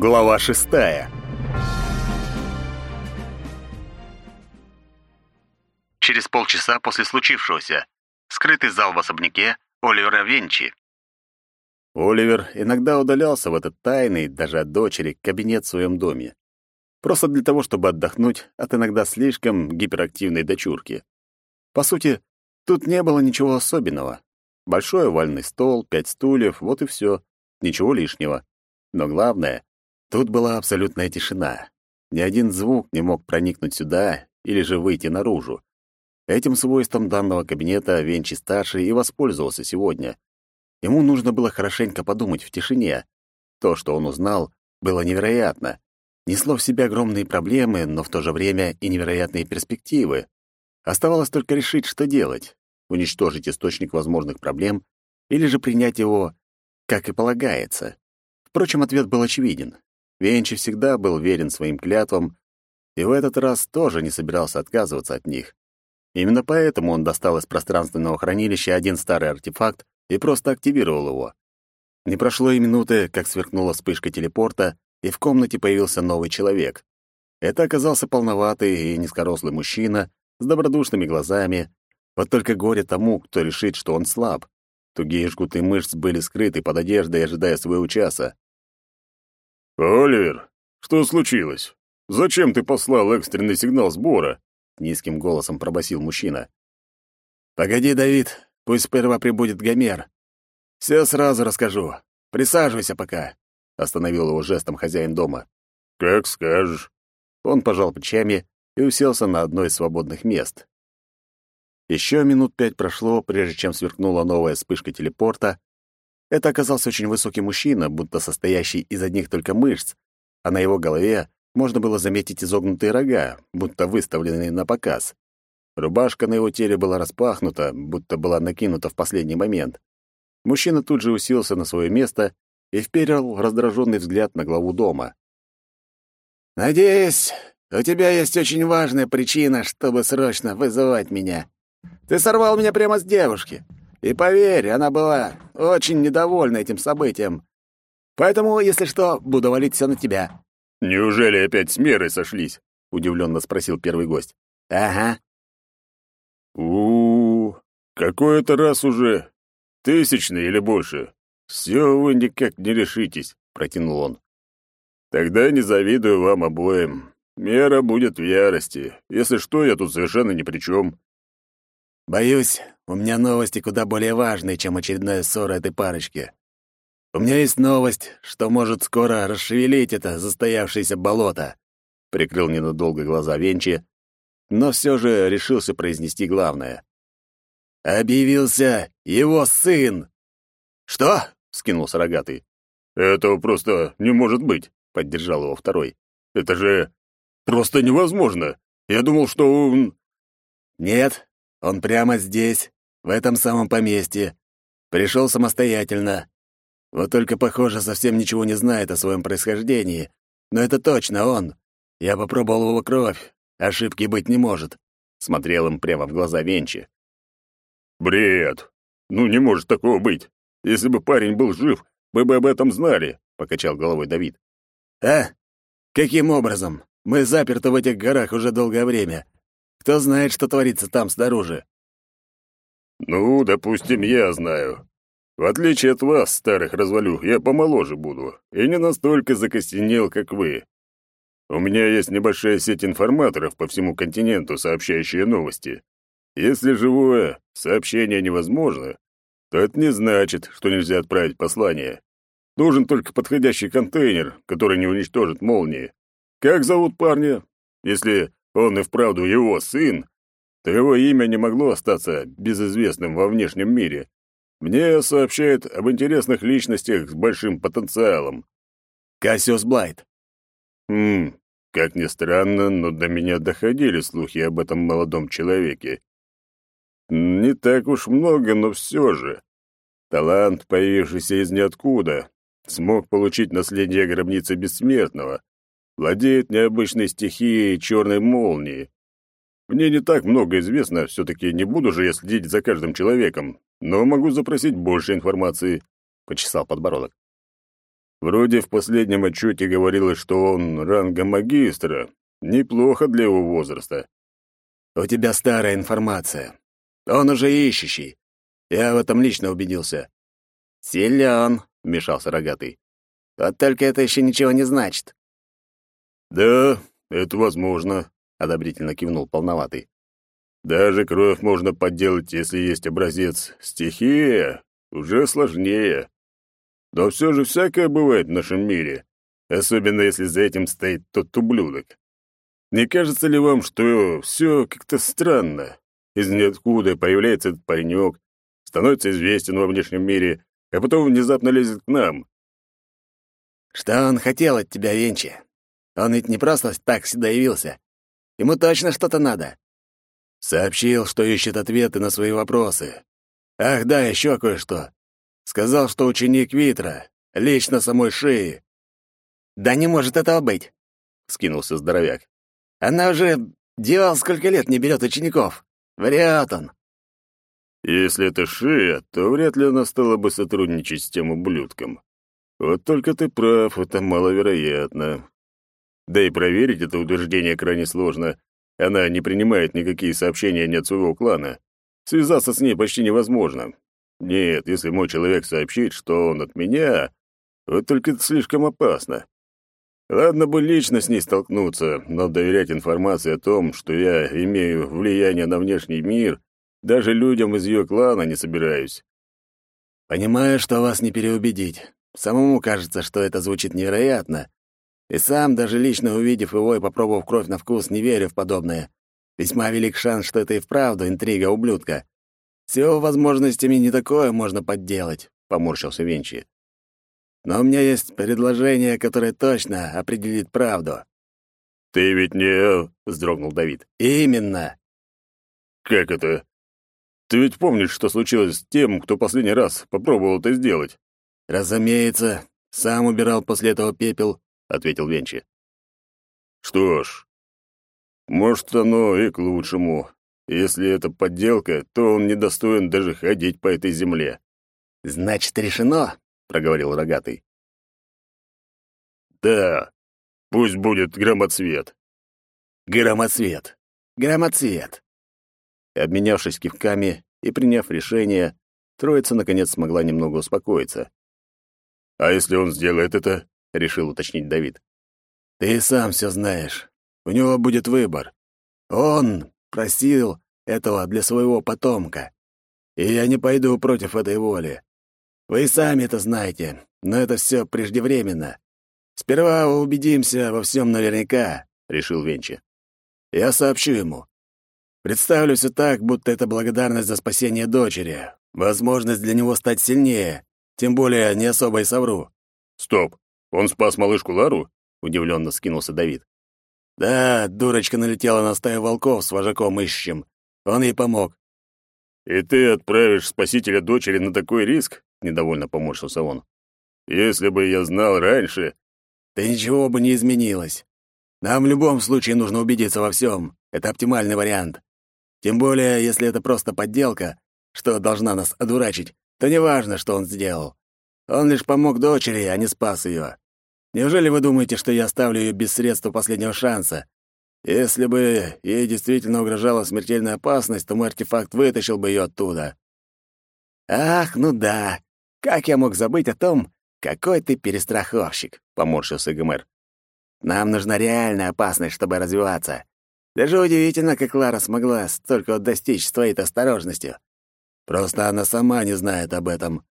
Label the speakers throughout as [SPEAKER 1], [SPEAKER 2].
[SPEAKER 1] Глава шестая.
[SPEAKER 2] Через полчаса после случившегося. Скрытый зал в особняке Оливера Венчи.
[SPEAKER 1] Оливер иногда удалялся в этот тайный, даже от дочери, кабинет в своем доме. Просто для того, чтобы отдохнуть от иногда слишком гиперактивной дочурки. По сути, тут не было ничего особенного. Большой овальный стол, пять стульев, вот и все. Ничего лишнего. Но главное, Тут была абсолютная тишина. Ни один звук не мог проникнуть сюда или же выйти наружу. Этим свойством данного кабинета Венчи-старший и воспользовался сегодня. Ему нужно было хорошенько подумать в тишине. То, что он узнал, было невероятно. Несло в себя огромные проблемы, но в то же время и невероятные перспективы. Оставалось только решить, что делать. Уничтожить источник возможных проблем или же принять его, как и полагается. Впрочем, ответ был очевиден. Венчи всегда был верен своим клятвам и в этот раз тоже не собирался отказываться от них. Именно поэтому он достал из пространственного хранилища один старый артефакт и просто активировал его. Не прошло и минуты, как сверкнула вспышка телепорта, и в комнате появился новый человек. Это оказался полноватый и низкорослый мужчина с добродушными глазами. Вот только горе тому, кто решит, что он слаб. Тугие жгуты мышц были скрыты под одеждой, ожидая своего часа.
[SPEAKER 3] «Оливер, что случилось? Зачем ты послал экстренный сигнал сбора?» — низким голосом пробасил мужчина.
[SPEAKER 1] «Погоди, Давид, пусть сперва прибудет Гомер. Все сразу расскажу. Присаживайся пока», — остановил его жестом хозяин дома.
[SPEAKER 3] «Как скажешь».
[SPEAKER 1] Он пожал плечами и уселся на одно из свободных мест. Еще минут пять прошло, прежде чем сверкнула новая вспышка телепорта, это оказался очень высокий мужчина, будто состоящий из одних только мышц, а на его голове можно было заметить изогнутые рога, будто выставленные на показ. Рубашка на его теле была распахнута, будто была накинута в последний момент. Мужчина тут же уселся на свое место и вперил раздраженный взгляд на главу дома. «Надеюсь, у тебя есть очень важная причина, чтобы срочно вызывать меня. Ты сорвал меня прямо с девушки. И поверь, она была очень недовольна этим событием. Поэтому, если что, буду валить все на тебя».
[SPEAKER 3] «Неужели опять с мерой сошлись?» — удивленно спросил первый гость.
[SPEAKER 1] «Ага».
[SPEAKER 3] у, -у, -у какой-то раз уже. Тысячный или больше. Все вы никак не решитесь», — протянул он. «Тогда не завидую вам обоим. Мера будет в ярости. Если что, я тут совершенно ни при чем.
[SPEAKER 1] Боюсь, у меня новости куда более важные, чем очередная ссора этой парочки. У меня есть новость, что может скоро расшевелить это застоявшееся болото. Прикрыл ненадолго глаза Венчи, но все же решился произнести главное. Объявился его сын. Что? скинулся рогатый.
[SPEAKER 3] Этого просто не может быть, поддержал его второй. Это же просто невозможно. Я думал, что он
[SPEAKER 1] Нет, он прямо здесь, в этом самом поместье. Пришел самостоятельно. Вот только, похоже, совсем ничего не знает о своем происхождении. Но это точно он. Я попробовал его кровь. Ошибки быть не может. Смотрел им прямо в глаза Венчи.
[SPEAKER 3] «Бред! Ну, не может такого быть. Если бы парень был жив, мы бы об этом знали», — покачал головой Давид.
[SPEAKER 1] «А? Каким образом? Мы заперты в этих горах уже долгое время. Кто знает, что творится там снаружи?»
[SPEAKER 3] «Ну, допустим, я знаю. В отличие от вас, старых развалюх, я помоложе буду и не настолько закостенел, как вы. У меня есть небольшая сеть информаторов по всему континенту, сообщающие новости. Если живое сообщение невозможно, то это не значит, что нельзя отправить послание. Нужен только подходящий контейнер, который не уничтожит молнии. Как зовут парня? Если он и вправду его сын, то его имя не могло остаться безызвестным во внешнем мире. Мне сообщают об интересных личностях с большим потенциалом.
[SPEAKER 1] Кассиус Блайт.
[SPEAKER 3] Хм, как ни странно, но до меня доходили слухи об этом молодом человеке. Не так уж много, но все же. Талант, появившийся из ниоткуда, смог получить наследие гробницы бессмертного, владеет необычной стихией черной молнии. Мне не так много известно, все-таки не буду же я следить за каждым человеком, но могу запросить больше информации», — почесал подбородок. Вроде в последнем отчете говорилось, что он ранга магистра. Неплохо для его возраста.
[SPEAKER 1] У тебя старая информация. Он уже ищущий. Я в этом лично убедился. Силен, вмешался рогатый. Вот только это еще ничего не значит.
[SPEAKER 3] Да, это возможно, одобрительно кивнул полноватый. Даже кровь можно подделать, если есть образец. Стихия уже сложнее. Но все же всякое бывает в нашем мире, особенно если за этим стоит тот ублюдок. Не кажется ли вам, что все как-то странно? Из ниоткуда появляется этот паренек, становится известен во внешнем мире, а потом внезапно лезет к нам.
[SPEAKER 1] Что он хотел от тебя, Венчи? Он ведь не просто так сюда явился. Ему точно что-то надо. Сообщил, что ищет ответы на свои вопросы. Ах да, еще кое-что. Сказал, что ученик Витра, лично самой шеи. «Да не может этого быть», — скинулся здоровяк. «Она уже делал сколько лет не берет учеников. Вряд он».
[SPEAKER 3] «Если это шея, то вряд ли она стала бы сотрудничать с тем ублюдком. Вот только ты прав, это маловероятно. Да и проверить это утверждение крайне сложно. Она не принимает никакие сообщения ни от своего клана. Связаться с ней почти невозможно. Нет, если мой человек сообщит, что он от меня, вот только это слишком опасно. Ладно бы лично с ней столкнуться, но доверять информации о том, что я имею влияние на внешний мир, даже людям из ее клана не собираюсь.
[SPEAKER 1] Понимаю, что вас не переубедить. Самому кажется, что это звучит невероятно. И сам, даже лично увидев его и попробовав кровь на вкус, не верю в подобное. Весьма велик шанс, что это и вправду интрига ублюдка. С его возможностями не такое можно подделать, поморщился Венчи. Но у меня есть предложение, которое точно определит правду.
[SPEAKER 3] Ты ведь не, вздрогнул Давид.
[SPEAKER 1] Именно.
[SPEAKER 3] Как это? Ты ведь помнишь, что случилось с тем, кто последний раз попробовал это сделать?
[SPEAKER 1] Разумеется, сам убирал после этого пепел, ответил Венчи.
[SPEAKER 3] Что ж, может, оно и к лучшему. Если это подделка, то он недостоин даже ходить по этой земле.
[SPEAKER 1] Значит, решено, проговорил рогатый.
[SPEAKER 3] Да. Пусть будет громоцвет.
[SPEAKER 1] Громоцвет. Громоцвет. Обменявшись кивками и приняв решение, троица наконец смогла немного успокоиться.
[SPEAKER 3] А если он сделает это, решил уточнить Давид.
[SPEAKER 1] Ты сам все знаешь. У него будет выбор. Он просил этого для своего потомка. И я не пойду против этой воли. Вы сами это знаете, но это все преждевременно. Сперва убедимся во всем наверняка, решил Венчи. Я сообщу ему. Представлю все так, будто это благодарность за спасение дочери, возможность для него стать сильнее, тем более не особо и совру.
[SPEAKER 3] Стоп, он спас малышку Лару? Удивленно скинулся Давид.
[SPEAKER 1] Да, дурочка налетела на стаю волков с вожаком ищем. Он ей помог.
[SPEAKER 3] «И ты отправишь спасителя дочери на такой риск?» — недовольно поморщился он. «Если бы я знал раньше...»
[SPEAKER 1] «Да ничего бы не изменилось. Нам в любом случае нужно убедиться во всем. Это оптимальный вариант. Тем более, если это просто подделка, что должна нас одурачить, то неважно, что он сделал. Он лишь помог дочери, а не спас ее. Неужели вы думаете, что я оставлю ее без средства последнего шанса? Если бы ей действительно угрожала смертельная опасность, то мой артефакт вытащил бы ее оттуда. Ах, ну да. Как я мог забыть о том, какой ты перестраховщик, поморщился Гомер. Нам нужна реальная опасность, чтобы развиваться. Даже удивительно, как Лара смогла столько достичь с твоей осторожностью. Просто она сама не знает об этом.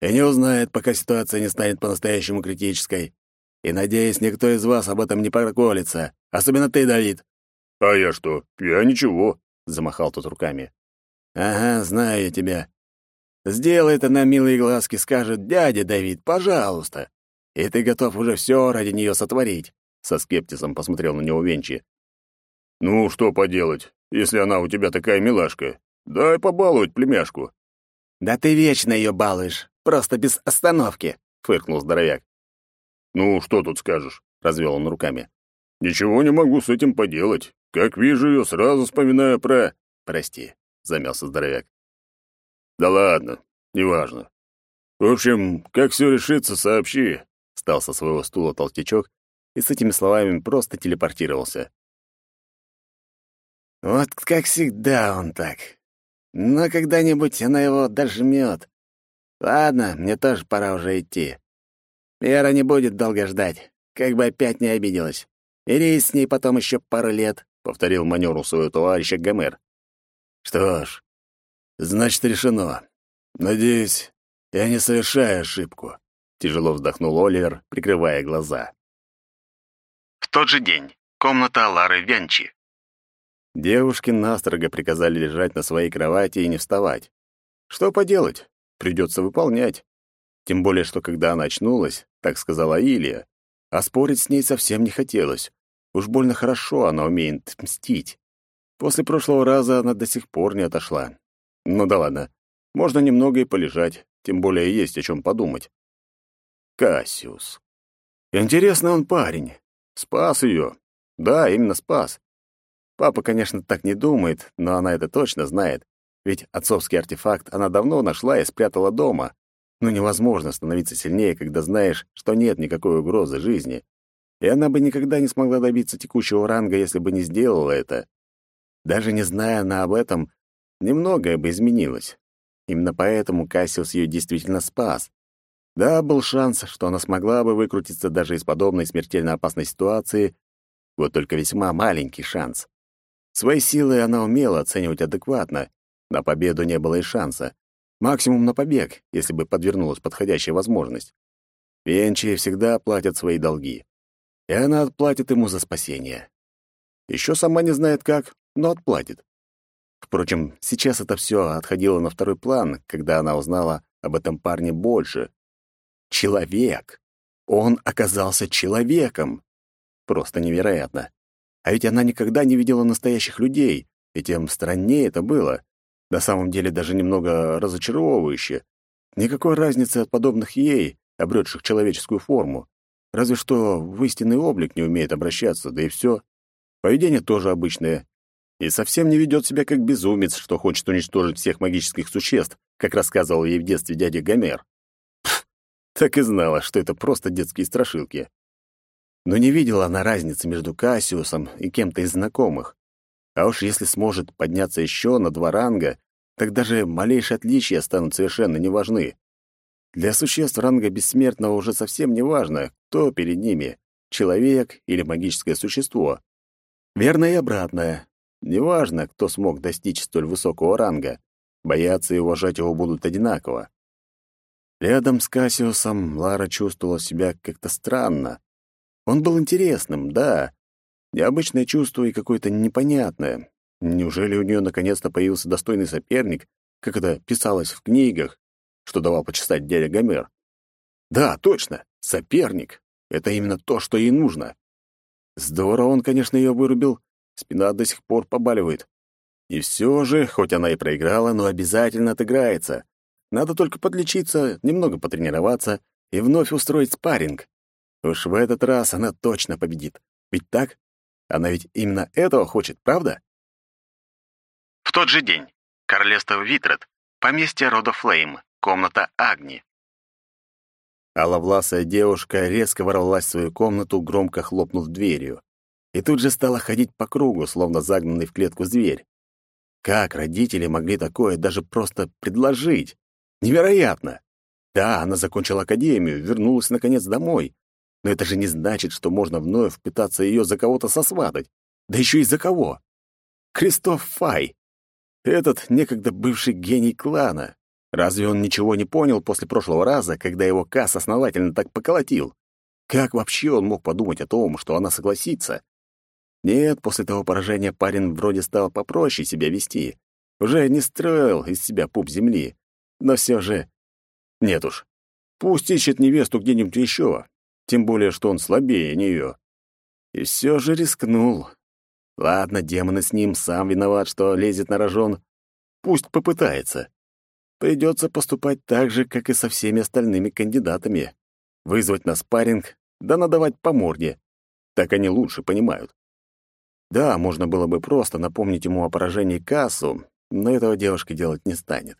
[SPEAKER 1] И не узнает, пока ситуация не станет по-настоящему критической. И, надеюсь, никто из вас об этом не проколется. Особенно ты, Давид.
[SPEAKER 3] «А я что? Я ничего», —
[SPEAKER 1] замахал тот руками. «Ага, знаю я тебя. Сделай это на милые глазки, скажет дядя Давид, пожалуйста. И ты готов уже все ради нее сотворить», — со скептизом посмотрел на него Венчи.
[SPEAKER 3] «Ну, что поделать, если она у тебя такая милашка? Дай побаловать племяшку».
[SPEAKER 1] «Да ты вечно ее балуешь, просто без остановки», — фыркнул здоровяк.
[SPEAKER 3] «Ну, что тут скажешь?» — развел он руками. «Ничего не могу с этим поделать. Как вижу ее, сразу вспоминаю про...»
[SPEAKER 1] «Прости», — замялся здоровяк.
[SPEAKER 3] «Да ладно, неважно. В общем, как все решится, сообщи.
[SPEAKER 1] Встал со своего стула толстячок и с этими словами просто телепортировался.
[SPEAKER 4] Вот как всегда он так. Но когда-нибудь она его дожмет. Ладно, мне тоже пора уже идти. Вера не будет долго ждать, как бы опять не обиделась. Или с ней потом еще пару лет, — повторил маневру своего товарища Гомер.
[SPEAKER 3] Что ж, значит, решено. Надеюсь, я не совершаю ошибку. Тяжело вздохнул Оливер, прикрывая глаза.
[SPEAKER 2] В тот же день. Комната Лары Вянчи.
[SPEAKER 1] Девушки настрого приказали лежать на своей кровати и не вставать. Что поделать? Придется выполнять. Тем более, что когда она очнулась, так сказала Илия, а спорить с ней совсем не хотелось. Уж больно хорошо она умеет мстить. После прошлого раза она до сих пор не отошла. Ну да ладно, можно немного и полежать, тем более есть о чем подумать. Кассиус. Интересно он парень. Спас ее. Да, именно спас. Папа, конечно, так не думает, но она это точно знает. Ведь отцовский артефакт она давно нашла и спрятала дома. Но невозможно становиться сильнее, когда знаешь, что нет никакой угрозы жизни. И она бы никогда не смогла добиться текущего ранга, если бы не сделала это. Даже не зная она об этом, немногое бы изменилось. Именно поэтому Кассиус ее действительно спас. Да, был шанс, что она смогла бы выкрутиться даже из подобной смертельно опасной ситуации, вот только весьма маленький шанс. Свои силы она умела оценивать адекватно, на победу не было и шанса. Максимум на побег, если бы подвернулась подходящая возможность. Венчи всегда платят свои долги. И она отплатит ему за спасение. Еще сама не знает как, но отплатит. Впрочем, сейчас это все отходило на второй план, когда она узнала об этом парне больше. Человек! Он оказался человеком! Просто невероятно. А ведь она никогда не видела настоящих людей, и тем страннее это было. На самом деле даже немного разочаровывающе. Никакой разницы от подобных ей, обретших человеческую форму. Разве что в истинный облик не умеет обращаться, да и все. Поведение тоже обычное. И совсем не ведет себя как безумец, что хочет уничтожить всех магических существ, как рассказывал ей в детстве дядя Гомер. Пф, так и знала, что это просто детские страшилки. Но не видела она разницы между Кассиусом и кем-то из знакомых. А уж если сможет подняться еще на два ранга, так даже малейшие отличия станут совершенно неважны. Для существ ранга бессмертного уже совсем не важно, кто перед ними — человек или магическое существо. Верно и обратное. Неважно, кто смог достичь столь высокого ранга, бояться и уважать его будут одинаково. Рядом с Кассиусом Лара чувствовала себя как-то странно. Он был интересным, да, Необычное чувство и какое-то непонятное. Неужели у нее наконец-то появился достойный соперник, как это писалось в книгах, что давал почитать дядя Гомер? Да, точно, соперник. Это именно то, что ей нужно. Здорово он, конечно, ее вырубил. Спина до сих пор побаливает. И все же, хоть она и проиграла, но обязательно отыграется. Надо только подлечиться, немного потренироваться и вновь устроить спарринг. Уж в этот раз она точно победит. Ведь так? Она ведь именно этого хочет, правда?
[SPEAKER 2] В тот же день. Королевство Витрет. Поместье рода Флейм. Комната Агни.
[SPEAKER 1] Аловласая девушка резко ворвалась в свою комнату, громко хлопнув дверью. И тут же стала ходить по кругу, словно загнанный в клетку зверь. Как родители могли такое даже просто предложить? Невероятно! Да, она закончила академию, вернулась наконец домой, но это же не значит, что можно вновь пытаться ее за кого-то сосватать. Да еще и за кого? Кристоф Фай. Этот некогда бывший гений клана. Разве он ничего не понял после прошлого раза, когда его Касс основательно так поколотил? Как вообще он мог подумать о том, что она согласится? Нет, после того поражения парень вроде стал попроще себя вести. Уже не строил из себя пуп земли. Но все же... Нет уж. Пусть ищет невесту где-нибудь еще тем более, что он слабее нее. И все же рискнул. Ладно, демоны с ним, сам виноват, что лезет на рожон. Пусть попытается. Придется поступать так же, как и со всеми остальными кандидатами. Вызвать на спарринг, да надавать по морде. Так они лучше понимают. Да, можно было бы просто напомнить ему о поражении кассу, но этого девушка делать не станет.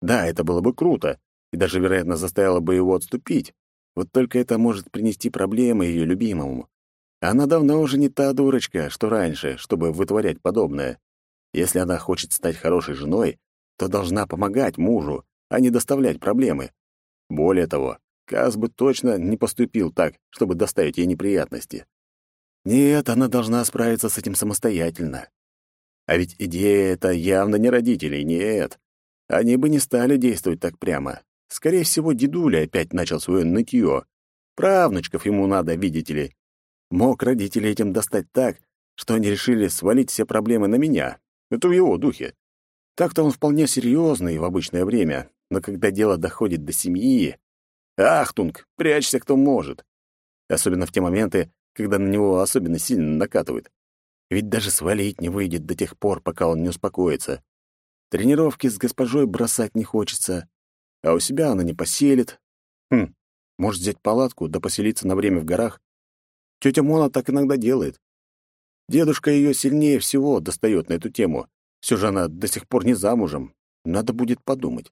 [SPEAKER 1] Да, это было бы круто, и даже, вероятно, заставило бы его отступить. Вот только это может принести проблемы ее любимому. Она давно уже не та дурочка, что раньше, чтобы вытворять подобное. Если она хочет стать хорошей женой, то должна помогать мужу, а не доставлять проблемы. Более того, Каз бы точно не поступил так, чтобы доставить ей неприятности. Нет, она должна справиться с этим самостоятельно. А ведь идея эта явно не родителей, нет. Они бы не стали действовать так прямо. Скорее всего, дедуля опять начал свое нытье. Правнучков ему надо, видите ли. Мог родители этим достать так, что они решили свалить все проблемы на меня. Это в его духе. Так-то он вполне серьезный в обычное время, но когда дело доходит до семьи... Ахтунг, прячься кто может. Особенно в те моменты, когда на него особенно сильно накатывает. Ведь даже свалить не выйдет до тех пор, пока он не успокоится. Тренировки с госпожой бросать не хочется, а у себя она не поселит. Хм, может взять палатку да поселиться на время в горах? Тетя Мона так иногда делает. Дедушка ее сильнее всего достает на эту тему. Все же она до сих пор не замужем. Надо будет подумать.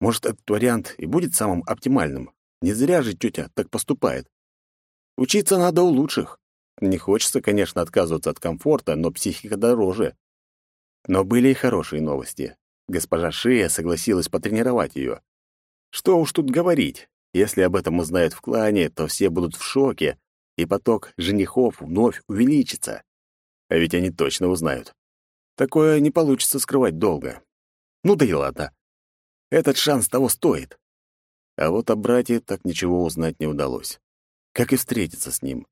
[SPEAKER 1] Может, этот вариант и будет самым оптимальным. Не зря же тетя так поступает. Учиться надо у лучших. Не хочется, конечно, отказываться от комфорта, но психика дороже. Но были и хорошие новости. Госпожа Шия согласилась потренировать ее. Что уж тут говорить. Если об этом узнают в клане, то все будут в шоке, и поток женихов вновь увеличится. А ведь они точно узнают. Такое не получится скрывать долго. Ну да и ладно. Этот шанс того стоит. А вот о брате так ничего узнать не удалось. Как и встретиться с ним.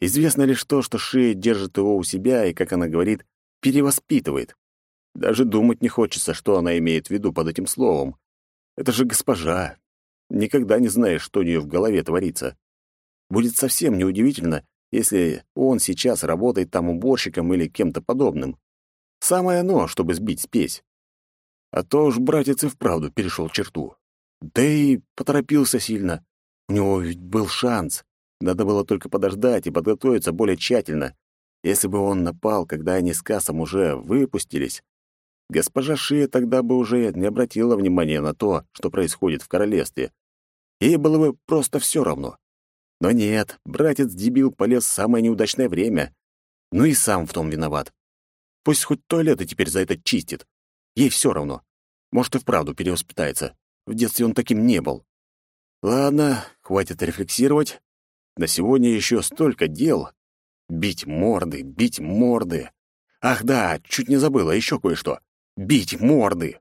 [SPEAKER 1] Известно лишь то, что Шея держит его у себя и, как она говорит, перевоспитывает. Даже думать не хочется, что она имеет в виду под этим словом. Это же госпожа. Никогда не знаешь, что у нее в голове творится. Будет совсем неудивительно, если он сейчас работает там уборщиком или кем-то подобным. Самое оно, чтобы сбить спесь. А то уж братец и вправду перешел черту. Да и поторопился сильно. У него ведь был шанс. Надо было только подождать и подготовиться более тщательно. Если бы он напал, когда они с Кассом уже выпустились, госпожа Шия тогда бы уже не обратила внимания на то, что происходит в королевстве. Ей было бы просто все равно. Но нет, братец-дебил полез в самое неудачное время. Ну и сам в том виноват. Пусть хоть туалеты теперь за это чистит. Ей все равно. Может, и вправду перевоспитается. В детстве он таким не был. Ладно, хватит рефлексировать. На сегодня еще столько дел. Бить морды, бить морды. Ах да, чуть не забыла еще кое-что. Бить морды.